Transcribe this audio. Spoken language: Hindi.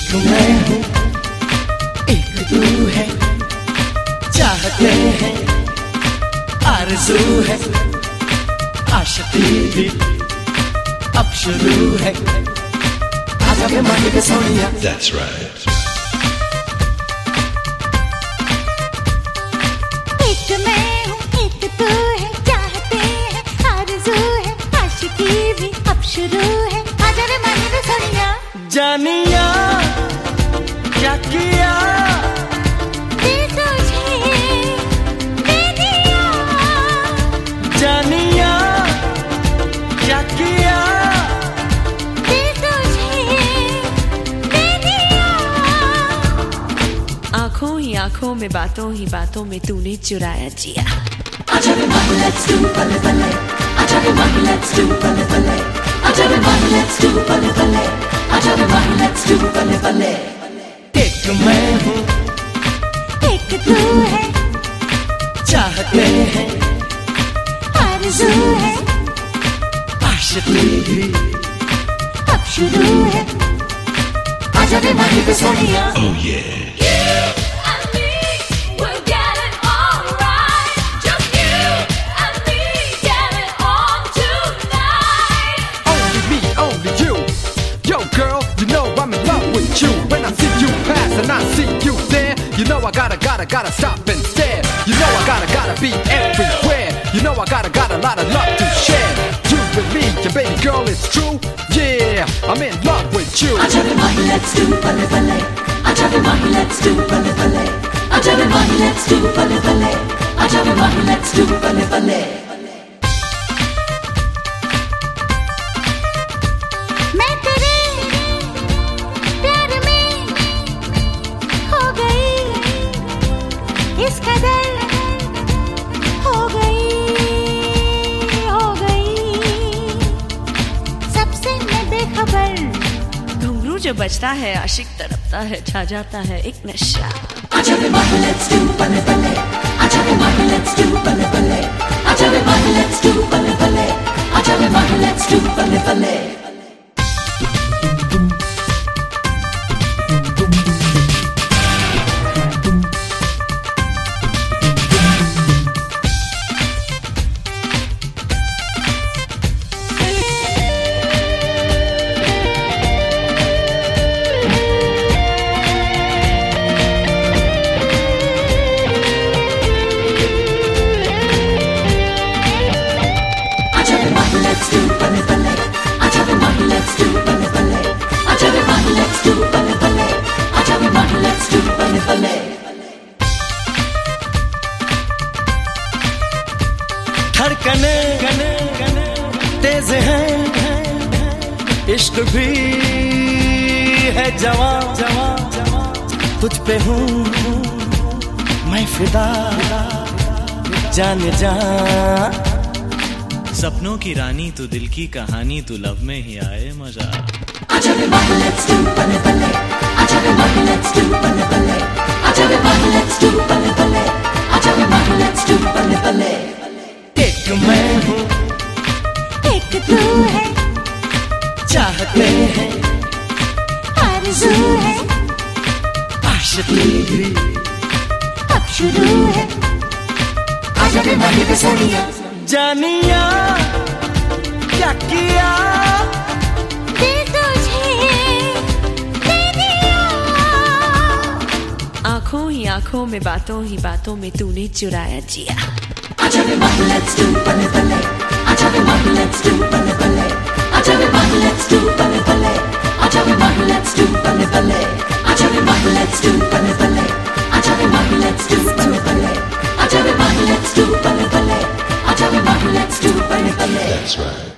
एक मैं हूँ। एक तू है। चाहते हैं। आरज़ू है। आशती भी। अब शुरू है। आजा के मन पे सोनिया। That's right. शुरू है अब मन सोनिया। जानिया। आँखों ही में, बातों ही बातों में तूने चुराया जिया। रे लेट्स डू पले पले। रे लेट्स डू पले पले। रे लेट्स डू पले पले। मैं हूँ। एक तू है। चाहते हैं। आरज़ू है। आशिकी भी। अब शुरू है। आजा रे माही पे Sonia Oh yeah. I gotta, gotta, gotta stop and stare. You know I gotta, gotta be everywhere. You know I gotta, got a lot of love to share. You with me, your baby girl, it's true. Yeah, I'm in love with you. Acaba mahi let's do pale pale. Acaba mahi let's do pale pale. Acaba mahi let's do pale pale. Acaba mahi let's do pale pale. जो बजता है, आशिक तड़पता है, छा जाता है एक नशा। आजा रे माही बल्ले बल्ले धड़कने तेज हैं इश्क भी है जवां तुझ पे हूँ मैं फिदा। जान जा। सपनों की रानी तू दिल की कहानी तू लब में ही आए मज़ा। आजा रे माही let's do आजा रे माही let's do आजा रे माही let's do आजा रे बल्ले एक मैं हूँ। एक तू है। चाहते हैं। आरज़ू है। आशिकी भी अब शुरू है। आजा माही के सोनिया। जानिया। आँखों में बातों ही बातों में तूने चुराया जिया। आजा रे माही let's do बल्ले बल्ले आजा रे माही let's do बल्ले बल्ले आजा रे माही let's do बल्ले बल्ले आजा रे माही let's do बल्ले बल्ले आजा रे माही let's do बल्ले बल्ले आजा रे माही let's do बल्ले बल्ले आजा रे माही let's do बल्ले बल्ले आजा रे माही let's do बल्ले बल्ले That's right.